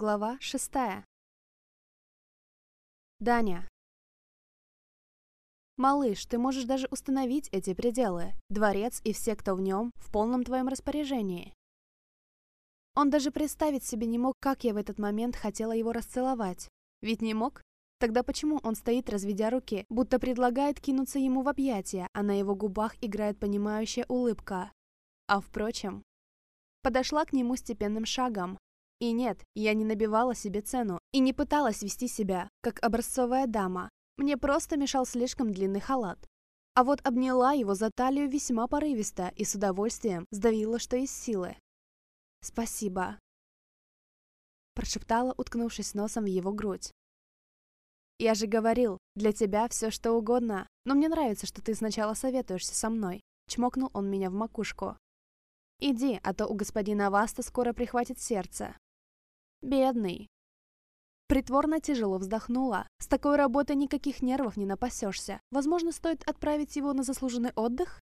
Глава шестая. Даня. Малыш, ты можешь даже установить эти пределы. Дворец и все, кто в нем, в полном твоем распоряжении. Он даже представить себе не мог, как я в этот момент хотела его расцеловать. Ведь не мог? Тогда почему он стоит, разведя руки, будто предлагает кинуться ему в объятия, а на его губах играет понимающая улыбка? А впрочем, подошла к нему степенным шагом, и нет, я не набивала себе цену и не пыталась вести себя, как образцовая дама. Мне просто мешал слишком длинный халат. А вот обняла его за талию весьма порывисто и с удовольствием сдавила, что из силы. «Спасибо», – прошептала, уткнувшись носом в его грудь. «Я же говорил, для тебя все что угодно, но мне нравится, что ты сначала советуешься со мной», – чмокнул он меня в макушку. «Иди, а то у господина Васта скоро прихватит сердце». Бедный. Притворно тяжело вздохнула. С такой работой никаких нервов не напасешься. Возможно, стоит отправить его на заслуженный отдых?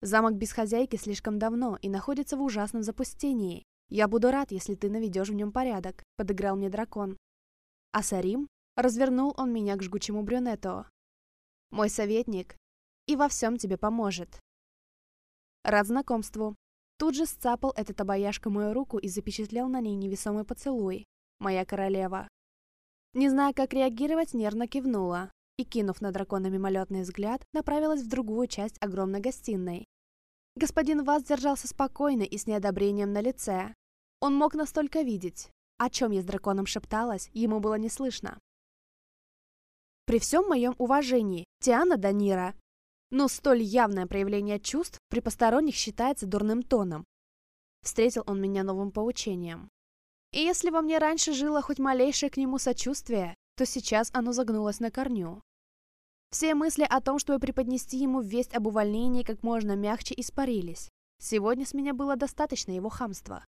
Замок без хозяйки слишком давно и находится в ужасном запустении. Я буду рад, если ты наведешь в нем порядок, подыграл мне дракон. А Сарим? Развернул он меня к жгучему брюнету. Мой советник и во всем тебе поможет. Рад знакомству. Тут же сцапал этот обаяшка мою руку и запечатлел на ней невесомый поцелуй. Моя королева. Не зная, как реагировать, нервно кивнула и, кинув на дракона мимолетный взгляд, направилась в другую часть огромной гостиной. Господин Вас держался спокойно и с неодобрением на лице. Он мог настолько видеть. О чем я с драконом шепталась, ему было не слышно. При всем моем уважении, Тиана Данира, но столь явное проявление чувств при посторонних считается дурным тоном. Встретил он меня новым поучением. И если во мне раньше жило хоть малейшее к нему сочувствие, то сейчас оно загнулось на корню. Все мысли о том, чтобы преподнести ему весть об увольнении как можно мягче испарились. Сегодня с меня было достаточно его хамства.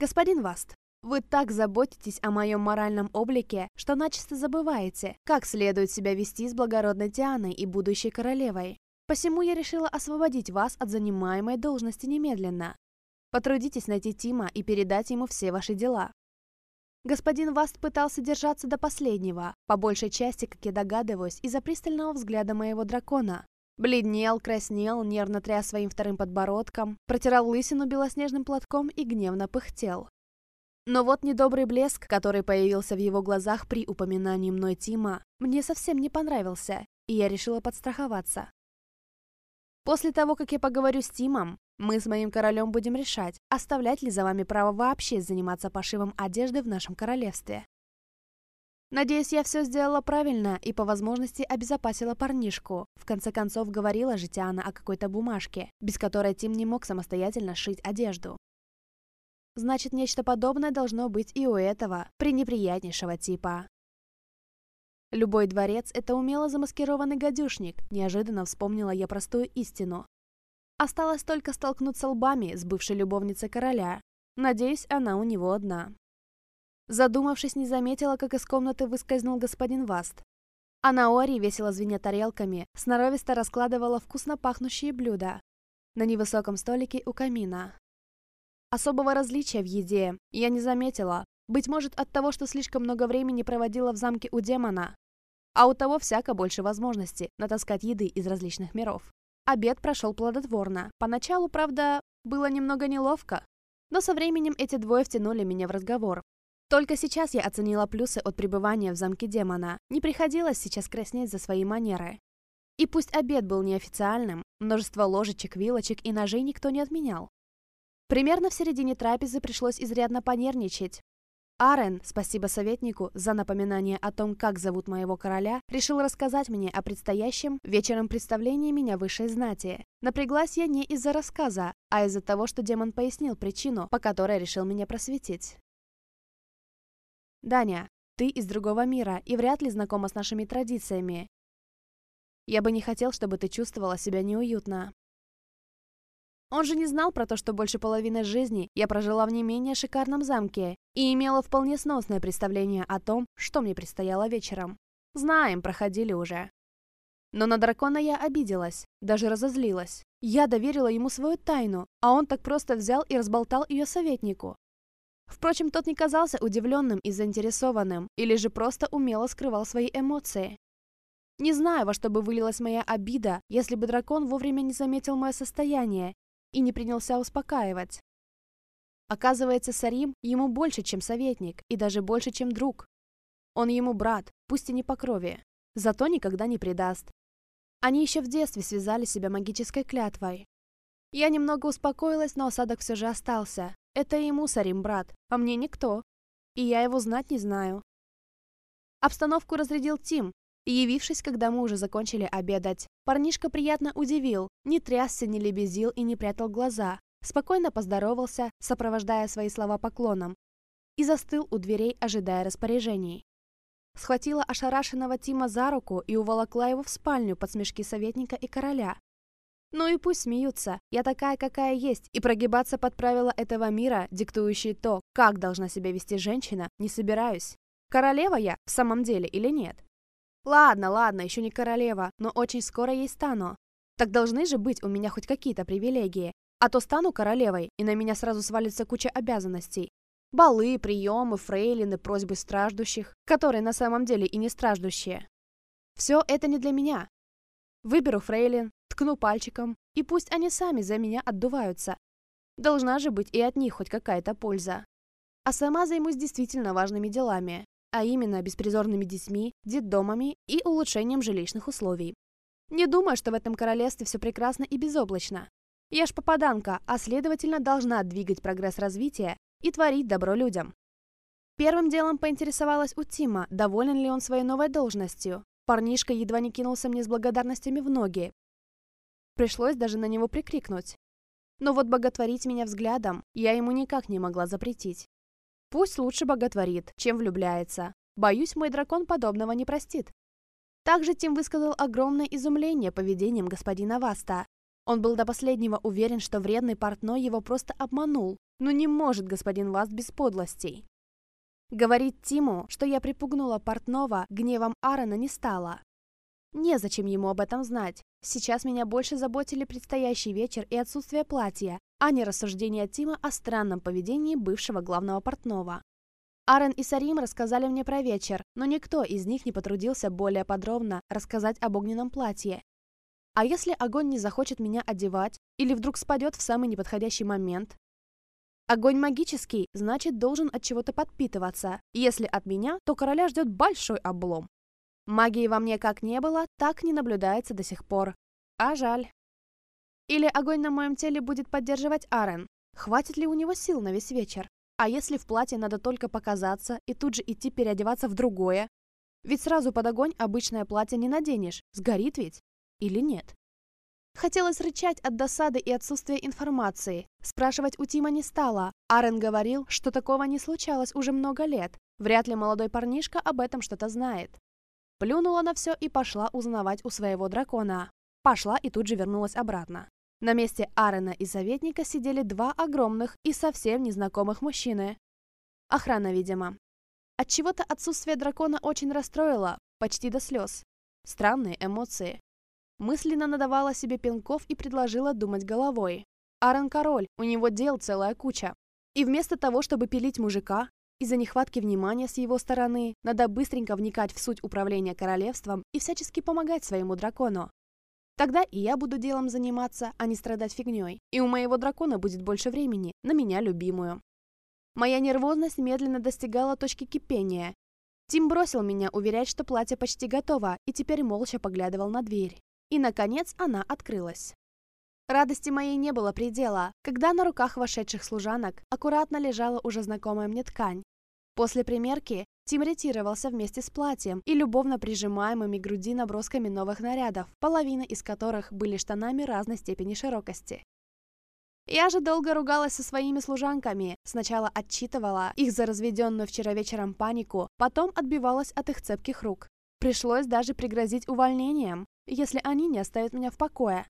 «Господин Васт, вы так заботитесь о моем моральном облике, что начисто забываете, как следует себя вести с благородной Тианой и будущей королевой. Посему я решила освободить вас от занимаемой должности немедленно. Потрудитесь найти Тима и передать ему все ваши дела. Господин Васт пытался держаться до последнего, по большей части, как я догадываюсь, из-за пристального взгляда моего дракона. Бледнел, краснел, нервно тряс своим вторым подбородком, протирал лысину белоснежным платком и гневно пыхтел. Но вот недобрый блеск, который появился в его глазах при упоминании мной Тима, мне совсем не понравился, и я решила подстраховаться. После того, как я поговорю с Тимом, мы с моим королем будем решать, оставлять ли за вами право вообще заниматься пошивом одежды в нашем королевстве. Надеюсь, я все сделала правильно и по возможности обезопасила парнишку. В конце концов, говорила же Тиана о какой-то бумажке, без которой Тим не мог самостоятельно шить одежду. Значит, нечто подобное должно быть и у этого, пренеприятнейшего типа. Любой дворец – это умело замаскированный гадюшник, неожиданно вспомнила я простую истину. Осталось только столкнуться лбами с бывшей любовницей короля. Надеюсь, она у него одна. Задумавшись, не заметила, как из комнаты выскользнул господин Васт. А Наори, весело звеня тарелками, сноровисто раскладывала вкусно пахнущие блюда на невысоком столике у камина. Особого различия в еде я не заметила, быть может от того, что слишком много времени проводила в замке у демона, а у того всяко больше возможностей натаскать еды из различных миров. Обед прошел плодотворно. Поначалу, правда, было немного неловко, но со временем эти двое втянули меня в разговор. Только сейчас я оценила плюсы от пребывания в замке демона. Не приходилось сейчас краснеть за свои манеры. И пусть обед был неофициальным, множество ложечек, вилочек и ножей никто не отменял. Примерно в середине трапезы пришлось изрядно понервничать, Арен, спасибо советнику за напоминание о том, как зовут моего короля, решил рассказать мне о предстоящем вечером представлении меня высшей знати. Напряглась я не из-за рассказа, а из-за того, что демон пояснил причину, по которой решил меня просветить. «Даня, ты из другого мира и вряд ли знакома с нашими традициями. Я бы не хотел, чтобы ты чувствовала себя неуютно. Он же не знал про то, что больше половины жизни я прожила в не менее шикарном замке и имела вполне сносное представление о том, что мне предстояло вечером. Знаем, проходили уже. Но на дракона я обиделась, даже разозлилась. Я доверила ему свою тайну, а он так просто взял и разболтал ее советнику. Впрочем, тот не казался удивленным и заинтересованным, или же просто умело скрывал свои эмоции. Не знаю, во что бы вылилась моя обида, если бы дракон вовремя не заметил мое состояние и не принялся успокаивать. Оказывается, Сарим ему больше, чем советник, и даже больше, чем друг. Он ему брат, пусть и не по крови, зато никогда не предаст. Они еще в детстве связали себя магической клятвой. Я немного успокоилась, но осадок все же остался. Это ему Сарим брат, а мне никто. И я его знать не знаю. Обстановку разрядил Тим, явившись, когда мы уже закончили обедать. Парнишка приятно удивил, не трясся, не лебезил и не прятал глаза. Спокойно поздоровался, сопровождая свои слова поклоном. И застыл у дверей, ожидая распоряжений. Схватила ошарашенного Тима за руку и уволокла его в спальню под смешки советника и короля. Ну и пусть смеются, я такая, какая есть, и прогибаться под правила этого мира, диктующие то, как должна себя вести женщина, не собираюсь. Королева я в самом деле или нет? Ладно, ладно, еще не королева, но очень скоро ей стану. Так должны же быть у меня хоть какие-то привилегии. А то стану королевой, и на меня сразу свалится куча обязанностей. Балы, приемы, фрейлины, просьбы страждущих, которые на самом деле и не страждущие. Все это не для меня. Выберу фрейлин, ткну пальчиком, и пусть они сами за меня отдуваются. Должна же быть и от них хоть какая-то польза. А сама займусь действительно важными делами, а именно беспризорными детьми, детдомами и улучшением жилищных условий. Не думаю, что в этом королевстве все прекрасно и безоблачно. Я ж попаданка, а следовательно должна двигать прогресс развития и творить добро людям. Первым делом поинтересовалась у Тима, доволен ли он своей новой должностью. Парнишка едва не кинулся мне с благодарностями в ноги. Пришлось даже на него прикрикнуть. Но вот боготворить меня взглядом я ему никак не могла запретить. Пусть лучше боготворит, чем влюбляется. Боюсь, мой дракон подобного не простит. Также Тим высказал огромное изумление поведением господина Васта. Он был до последнего уверен, что вредный портной его просто обманул. Но не может господин Васт без подлостей. Говорит Тиму, что я припугнула портного, гневом Аарона не стала. Незачем ему об этом знать. Сейчас меня больше заботили предстоящий вечер и отсутствие платья, а не рассуждения Тима о странном поведении бывшего главного портного. Арен и Сарим рассказали мне про вечер, но никто из них не потрудился более подробно рассказать об огненном платье. А если огонь не захочет меня одевать или вдруг спадет в самый неподходящий момент? Огонь магический, значит, должен от чего-то подпитываться. Если от меня, то короля ждет большой облом. Магии во мне как не было, так не наблюдается до сих пор. А жаль. Или огонь на моем теле будет поддерживать Арен. Хватит ли у него сил на весь вечер? А если в платье надо только показаться и тут же идти переодеваться в другое? Ведь сразу под огонь обычное платье не наденешь. Сгорит ведь? Или нет? Хотелось рычать от досады и отсутствия информации. Спрашивать у Тима не стала. Арен говорил, что такого не случалось уже много лет. Вряд ли молодой парнишка об этом что-то знает. Плюнула на все и пошла узнавать у своего дракона. Пошла и тут же вернулась обратно. На месте Арена и советника сидели два огромных и совсем незнакомых мужчины. Охрана, видимо. Отчего-то отсутствие дракона очень расстроило, почти до слез. Странные эмоции. Мысленно надавала себе пинков и предложила думать головой. Арен король, у него дел целая куча. И вместо того, чтобы пилить мужика, из-за нехватки внимания с его стороны, надо быстренько вникать в суть управления королевством и всячески помогать своему дракону. Тогда и я буду делом заниматься, а не страдать фигней. И у моего дракона будет больше времени на меня любимую. Моя нервозность медленно достигала точки кипения. Тим бросил меня уверять, что платье почти готово, и теперь молча поглядывал на дверь. И, наконец, она открылась. Радости моей не было предела, когда на руках вошедших служанок аккуратно лежала уже знакомая мне ткань. После примерки Тим ретировался вместе с платьем и любовно прижимаемыми груди набросками новых нарядов, половина из которых были штанами разной степени широкости. Я же долго ругалась со своими служанками, сначала отчитывала их за разведенную вчера вечером панику, потом отбивалась от их цепких рук. Пришлось даже пригрозить увольнением, если они не оставят меня в покое.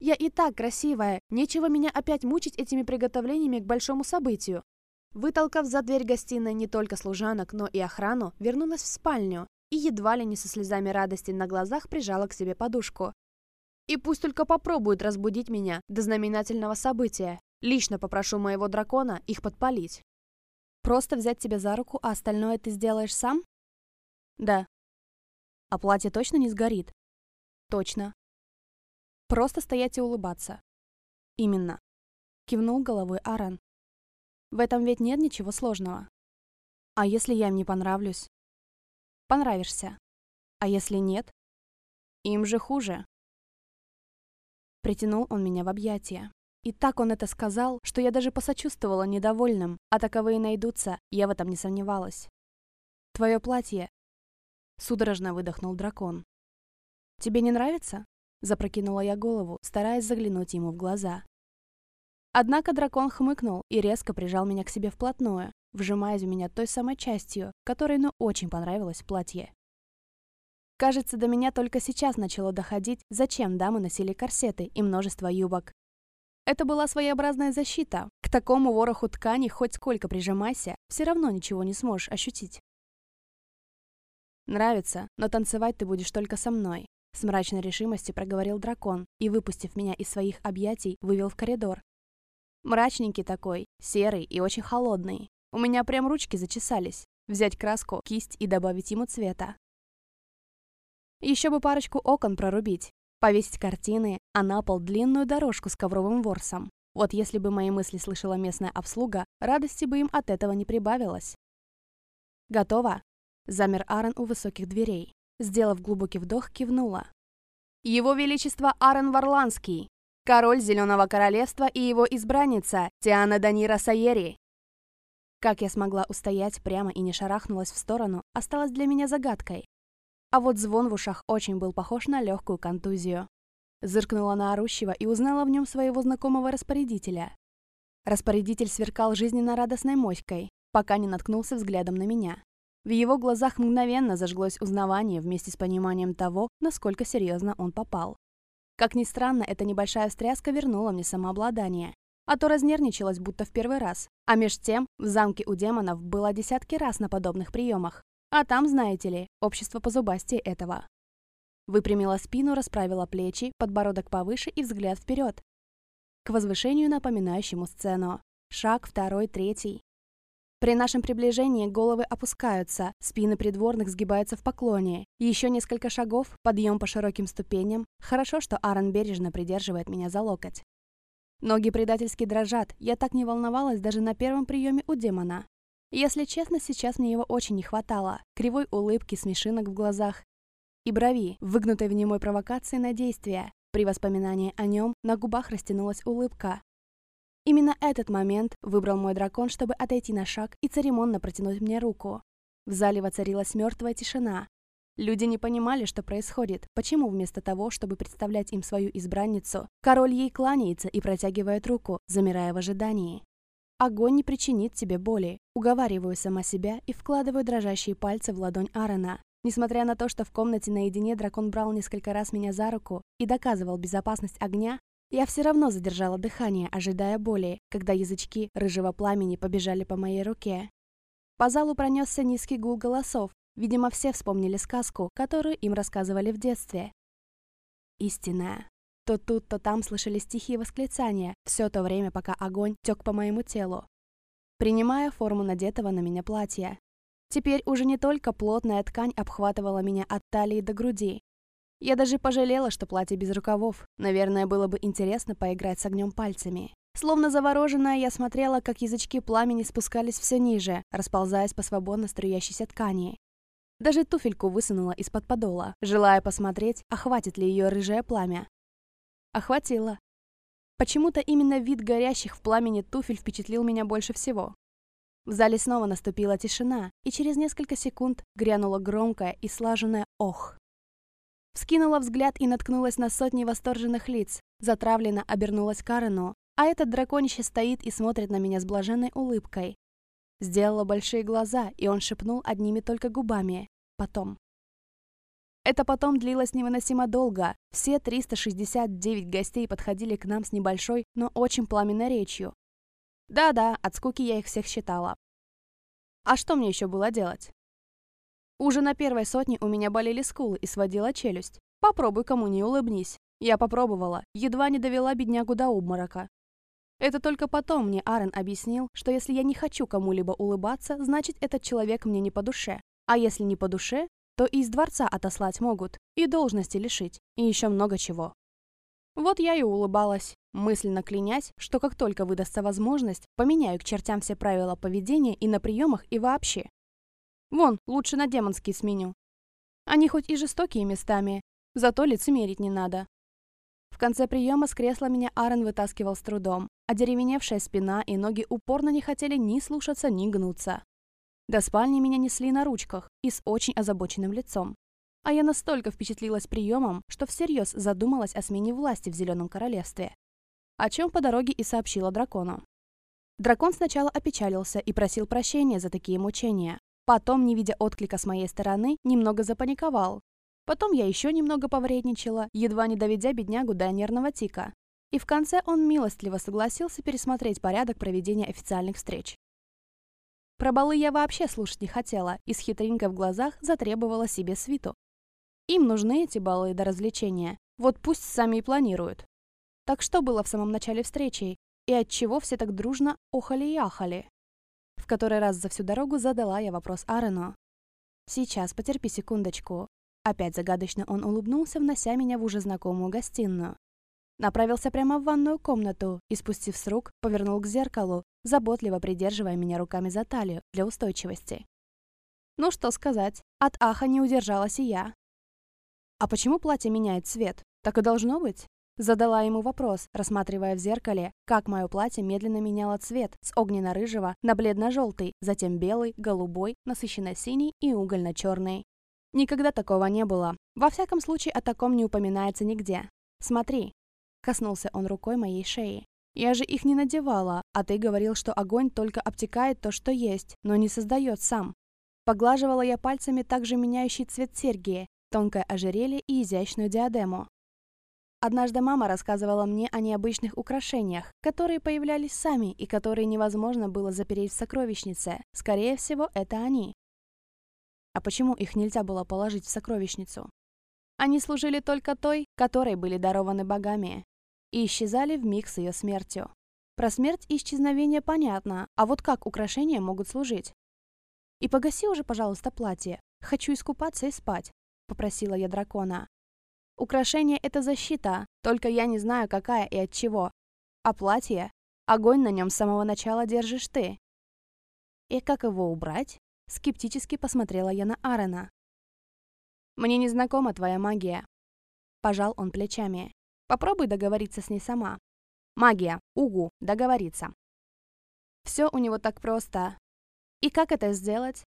Я и так красивая, нечего меня опять мучить этими приготовлениями к большому событию. Вытолкав за дверь гостиной не только служанок, но и охрану, вернулась в спальню и едва ли не со слезами радости на глазах прижала к себе подушку. И пусть только попробуют разбудить меня до знаменательного события. Лично попрошу моего дракона их подпалить. Просто взять тебя за руку, а остальное ты сделаешь сам? Да. А платье точно не сгорит? Точно. Просто стоять и улыбаться. Именно. Кивнул головой Аран. В этом ведь нет ничего сложного. А если я им не понравлюсь? Понравишься. А если нет? Им же хуже. Притянул он меня в объятия. И так он это сказал, что я даже посочувствовала недовольным, а таковые найдутся, я в этом не сомневалась. «Твое платье!» Судорожно выдохнул дракон. «Тебе не нравится?» Запрокинула я голову, стараясь заглянуть ему в глаза. Однако дракон хмыкнул и резко прижал меня к себе вплотную, вжимаясь в меня той самой частью, которой ну очень понравилось платье. Кажется, до меня только сейчас начало доходить, зачем дамы носили корсеты и множество юбок. Это была своеобразная защита. К такому вороху ткани хоть сколько прижимайся, все равно ничего не сможешь ощутить. «Нравится, но танцевать ты будешь только со мной», с мрачной решимостью проговорил дракон и, выпустив меня из своих объятий, вывел в коридор. Мрачненький такой, серый и очень холодный. У меня прям ручки зачесались. Взять краску, кисть и добавить ему цвета. Еще бы парочку окон прорубить, повесить картины, а на пол длинную дорожку с ковровым ворсом. Вот если бы мои мысли слышала местная обслуга, радости бы им от этого не прибавилось. «Готово?» Замер Аарон у высоких дверей. Сделав глубокий вдох, кивнула. «Его Величество Аарон Варланский, король Зеленого Королевства и его избранница Тиана Данира Сайери». Как я смогла устоять прямо и не шарахнулась в сторону, осталось для меня загадкой. А вот звон в ушах очень был похож на легкую контузию. Зыркнула на орущего и узнала в нем своего знакомого распорядителя. Распорядитель сверкал жизненно радостной моськой, пока не наткнулся взглядом на меня. В его глазах мгновенно зажглось узнавание вместе с пониманием того, насколько серьезно он попал. Как ни странно, эта небольшая встряска вернула мне самообладание. А то разнервничалась будто в первый раз. А меж тем, в замке у демонов было десятки раз на подобных приемах. А там, знаете ли, общество по зубастее этого. Выпрямила спину, расправила плечи, подбородок повыше и взгляд вперед. К возвышению, напоминающему сцену. Шаг второй, третий. При нашем приближении головы опускаются, спины придворных сгибаются в поклоне. Еще несколько шагов, подъем по широким ступеням. Хорошо, что Аарон бережно придерживает меня за локоть. Ноги предательски дрожат, я так не волновалась даже на первом приеме у демона. Если честно, сейчас мне его очень не хватало. Кривой улыбки, смешинок в глазах. И брови, выгнутой в немой провокации на действие. При воспоминании о нем на губах растянулась улыбка, Именно этот момент выбрал мой дракон, чтобы отойти на шаг и церемонно протянуть мне руку. В зале воцарилась мертвая тишина. Люди не понимали, что происходит, почему вместо того, чтобы представлять им свою избранницу, король ей кланяется и протягивает руку, замирая в ожидании. Огонь не причинит тебе боли. Уговариваю сама себя и вкладываю дрожащие пальцы в ладонь Аарона. Несмотря на то, что в комнате наедине дракон брал несколько раз меня за руку и доказывал безопасность огня, я все равно задержала дыхание, ожидая боли, когда язычки рыжего пламени побежали по моей руке. По залу пронесся низкий гул голосов. Видимо, все вспомнили сказку, которую им рассказывали в детстве. Истинная. То тут, то там слышались тихие восклицания, все то время, пока огонь тек по моему телу. Принимая форму надетого на меня платья. Теперь уже не только плотная ткань обхватывала меня от талии до груди, я даже пожалела, что платье без рукавов. Наверное, было бы интересно поиграть с огнем пальцами. Словно завороженная, я смотрела, как язычки пламени спускались все ниже, расползаясь по свободно струящейся ткани. Даже туфельку высунула из-под подола, желая посмотреть, охватит ли ее рыжее пламя. Охватило. Почему-то именно вид горящих в пламени туфель впечатлил меня больше всего. В зале снова наступила тишина, и через несколько секунд грянуло громкое и слаженное «ох». Вскинула взгляд и наткнулась на сотни восторженных лиц. Затравленно обернулась к Арену, а этот драконище стоит и смотрит на меня с блаженной улыбкой. Сделала большие глаза, и он шепнул одними только губами. Потом. Это потом длилось невыносимо долго. Все 369 гостей подходили к нам с небольшой, но очень пламенной речью. Да-да, от скуки я их всех считала. А что мне еще было делать? Уже на первой сотне у меня болели скулы и сводила челюсть. Попробуй кому не улыбнись. Я попробовала, едва не довела беднягу до обморока. Это только потом мне Аарон объяснил, что если я не хочу кому-либо улыбаться, значит этот человек мне не по душе. А если не по душе, то и из дворца отослать могут, и должности лишить, и еще много чего. Вот я и улыбалась, мысленно клянясь, что как только выдастся возможность, поменяю к чертям все правила поведения и на приемах, и вообще. Вон, лучше на демонский сменю. Они хоть и жестокие местами, зато лицемерить не надо. В конце приема с кресла меня Аарон вытаскивал с трудом, а деревеневшая спина и ноги упорно не хотели ни слушаться, ни гнуться. До спальни меня несли на ручках и с очень озабоченным лицом. А я настолько впечатлилась приемом, что всерьез задумалась о смене власти в Зеленом Королевстве. О чем по дороге и сообщила дракону. Дракон сначала опечалился и просил прощения за такие мучения, Потом, не видя отклика с моей стороны, немного запаниковал. Потом я еще немного повредничала, едва не доведя беднягу до нервного тика. И в конце он милостливо согласился пересмотреть порядок проведения официальных встреч. Про балы я вообще слушать не хотела и с хитринкой в глазах затребовала себе свиту. Им нужны эти балы до развлечения, вот пусть сами и планируют. Так что было в самом начале встречи, и от чего все так дружно охали и ахали? В который раз за всю дорогу задала я вопрос Аарону. «Сейчас, потерпи секундочку». Опять загадочно он улыбнулся, внося меня в уже знакомую гостиную. Направился прямо в ванную комнату и, спустив с рук, повернул к зеркалу, заботливо придерживая меня руками за талию для устойчивости. Ну что сказать, от аха не удержалась и я. «А почему платье меняет цвет? Так и должно быть?» Задала ему вопрос, рассматривая в зеркале, как мое платье медленно меняло цвет с огненно-рыжего на бледно-желтый, затем белый, голубой, насыщенно-синий и угольно-черный. Никогда такого не было. Во всяком случае, о таком не упоминается нигде. Смотри. Коснулся он рукой моей шеи. Я же их не надевала, а ты говорил, что огонь только обтекает то, что есть, но не создает сам. Поглаживала я пальцами также меняющий цвет серьги, тонкое ожерелье и изящную диадему. Однажды мама рассказывала мне о необычных украшениях, которые появлялись сами и которые невозможно было запереть в сокровищнице. Скорее всего, это они. А почему их нельзя было положить в сокровищницу? Они служили только той, которой были дарованы богами, и исчезали в миг с ее смертью. Про смерть и исчезновение понятно, а вот как украшения могут служить? «И погаси уже, пожалуйста, платье. Хочу искупаться и спать», — попросила я дракона. Украшение — это защита, только я не знаю, какая и от чего. А платье? Огонь на нем с самого начала держишь ты. И как его убрать? Скептически посмотрела я на Аарона. «Мне не знакома твоя магия». Пожал он плечами. «Попробуй договориться с ней сама». «Магия. Угу. Договориться». Все у него так просто. И как это сделать?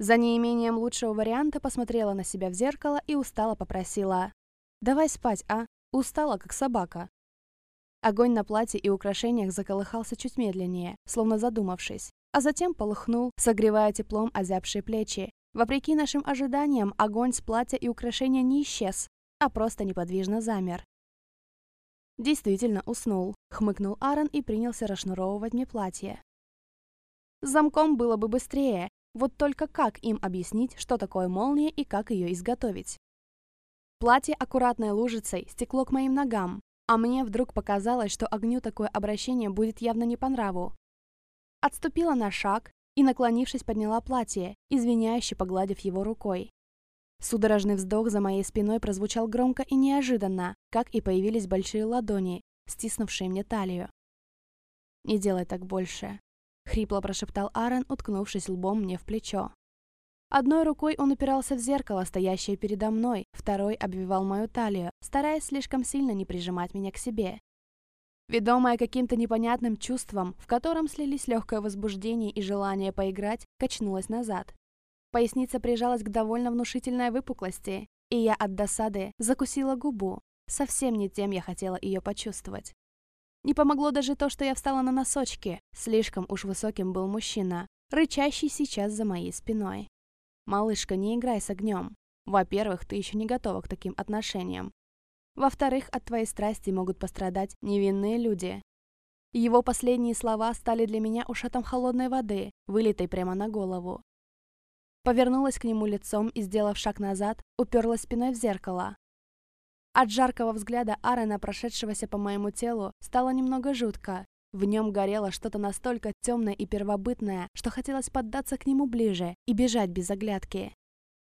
За неимением лучшего варианта посмотрела на себя в зеркало и устало попросила. «Давай спать, а? Устала, как собака». Огонь на платье и украшениях заколыхался чуть медленнее, словно задумавшись, а затем полыхнул, согревая теплом озябшие плечи. Вопреки нашим ожиданиям, огонь с платья и украшения не исчез, а просто неподвижно замер. «Действительно уснул», — хмыкнул Аарон и принялся расшнуровывать мне платье. Замком было бы быстрее, вот только как им объяснить, что такое молния и как ее изготовить? Платье аккуратной лужицей стекло к моим ногам, а мне вдруг показалось, что огню такое обращение будет явно не по нраву. Отступила на шаг и, наклонившись, подняла платье, извиняюще погладив его рукой. Судорожный вздох за моей спиной прозвучал громко и неожиданно, как и появились большие ладони, стиснувшие мне талию. «Не делай так больше», Хрипло прошептал Аарон, уткнувшись лбом мне в плечо. Одной рукой он упирался в зеркало, стоящее передо мной, второй обвивал мою талию, стараясь слишком сильно не прижимать меня к себе. Ведомая каким-то непонятным чувством, в котором слились легкое возбуждение и желание поиграть, качнулась назад. Поясница прижалась к довольно внушительной выпуклости, и я от досады закусила губу. Совсем не тем я хотела ее почувствовать. Не помогло даже то, что я встала на носочки. Слишком уж высоким был мужчина, рычащий сейчас за моей спиной. «Малышка, не играй с огнем. Во-первых, ты еще не готова к таким отношениям. Во-вторых, от твоей страсти могут пострадать невинные люди». Его последние слова стали для меня ушатом холодной воды, вылитой прямо на голову. Повернулась к нему лицом и, сделав шаг назад, уперлась спиной в зеркало. От жаркого взгляда Арена, прошедшегося по моему телу, стало немного жутко. В нем горело что-то настолько темное и первобытное, что хотелось поддаться к нему ближе и бежать без оглядки.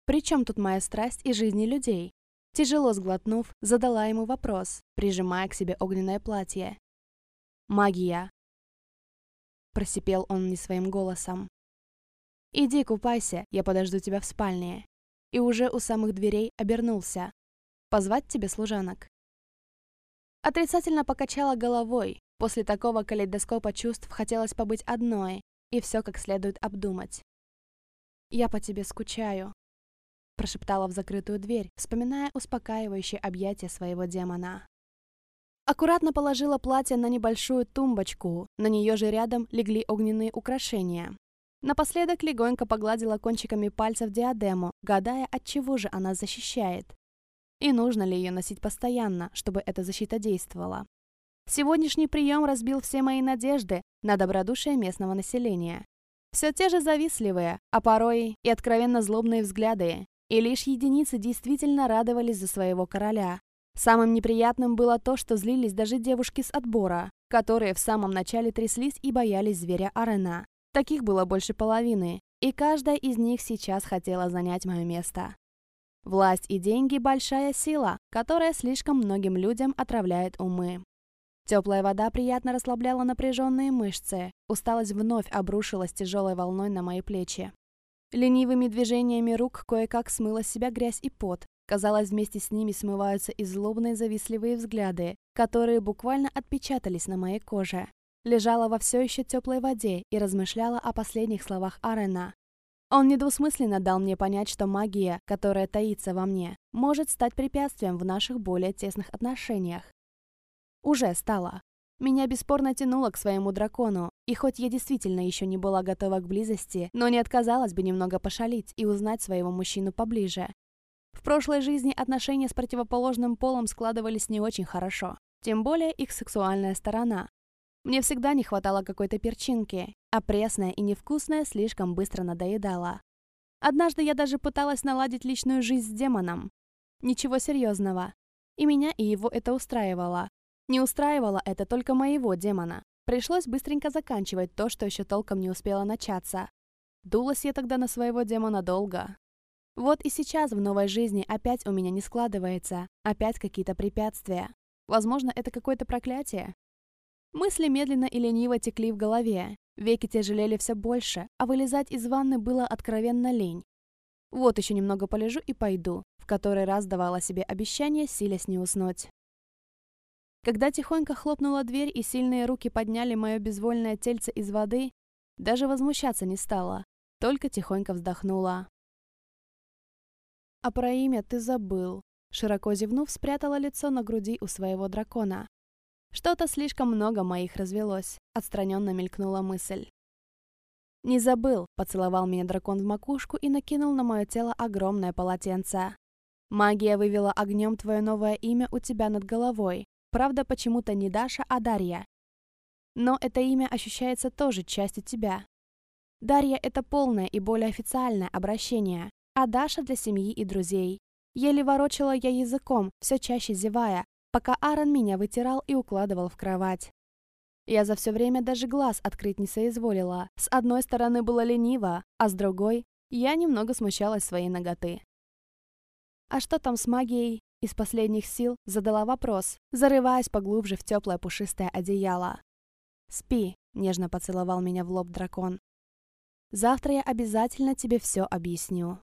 Причем тут моя страсть и жизни людей? Тяжело сглотнув, задала ему вопрос, прижимая к себе огненное платье. «Магия!» Просипел он не своим голосом. «Иди купайся, я подожду тебя в спальне». И уже у самых дверей обернулся. «Позвать тебе служанок?» Отрицательно покачала головой, После такого калейдоскопа чувств хотелось побыть одной и все как следует обдумать. «Я по тебе скучаю», — прошептала в закрытую дверь, вспоминая успокаивающее объятие своего демона. Аккуратно положила платье на небольшую тумбочку, на нее же рядом легли огненные украшения. Напоследок легонько погладила кончиками пальцев диадему, гадая, от чего же она защищает. И нужно ли ее носить постоянно, чтобы эта защита действовала. Сегодняшний прием разбил все мои надежды на добродушие местного населения. Все те же завистливые, а порой и откровенно злобные взгляды, и лишь единицы действительно радовались за своего короля. Самым неприятным было то, что злились даже девушки с отбора, которые в самом начале тряслись и боялись зверя Арена. Таких было больше половины, и каждая из них сейчас хотела занять мое место. Власть и деньги – большая сила, которая слишком многим людям отравляет умы. Теплая вода приятно расслабляла напряженные мышцы. Усталость вновь обрушилась тяжелой волной на мои плечи. Ленивыми движениями рук кое-как смыла с себя грязь и пот. Казалось, вместе с ними смываются и злобные завистливые взгляды, которые буквально отпечатались на моей коже. Лежала во все еще теплой воде и размышляла о последних словах Арена. Он недвусмысленно дал мне понять, что магия, которая таится во мне, может стать препятствием в наших более тесных отношениях. Уже стало. Меня бесспорно тянуло к своему дракону, и хоть я действительно еще не была готова к близости, но не отказалась бы немного пошалить и узнать своего мужчину поближе. В прошлой жизни отношения с противоположным полом складывались не очень хорошо, тем более их сексуальная сторона. Мне всегда не хватало какой-то перчинки, а пресная и невкусная слишком быстро надоедала. Однажды я даже пыталась наладить личную жизнь с демоном. Ничего серьезного. И меня, и его это устраивало. Не устраивало это только моего демона. Пришлось быстренько заканчивать то, что еще толком не успело начаться. Дулась я тогда на своего демона долго. Вот и сейчас в новой жизни опять у меня не складывается, опять какие-то препятствия. Возможно, это какое-то проклятие. Мысли медленно и лениво текли в голове, веки тяжелели все больше, а вылезать из ванны было откровенно лень. Вот еще немного полежу и пойду, в который раз давала себе обещание, силясь не уснуть. Когда тихонько хлопнула дверь и сильные руки подняли мое безвольное тельце из воды, даже возмущаться не стала, только тихонько вздохнула. «А про имя ты забыл», широко зевнув, спрятала лицо на груди у своего дракона. Что-то слишком много моих развелось, отстраненно мелькнула мысль. «Не забыл», — поцеловал меня дракон в макушку и накинул на мое тело огромное полотенце. «Магия вывела огнем твое новое имя у тебя над головой, Правда, почему-то не Даша, а Дарья. Но это имя ощущается тоже частью тебя. Дарья — это полное и более официальное обращение, а Даша для семьи и друзей. Еле ворочала я языком, все чаще зевая, пока Аарон меня вытирал и укладывал в кровать. Я за все время даже глаз открыть не соизволила. С одной стороны было лениво, а с другой я немного смущалась своей ноготы. А что там с магией? Из последних сил задала вопрос, зарываясь поглубже в теплое пушистое одеяло. «Спи», — нежно поцеловал меня в лоб дракон. «Завтра я обязательно тебе все объясню».